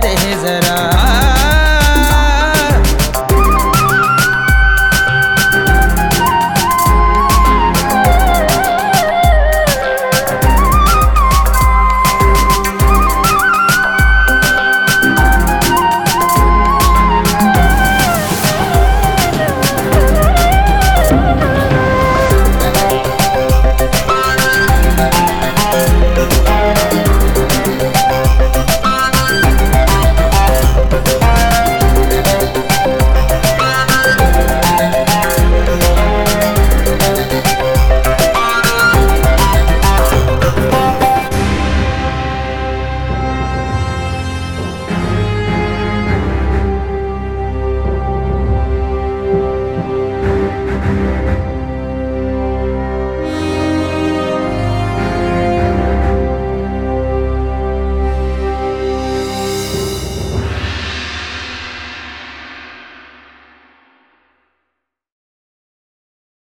करते हैं जरा।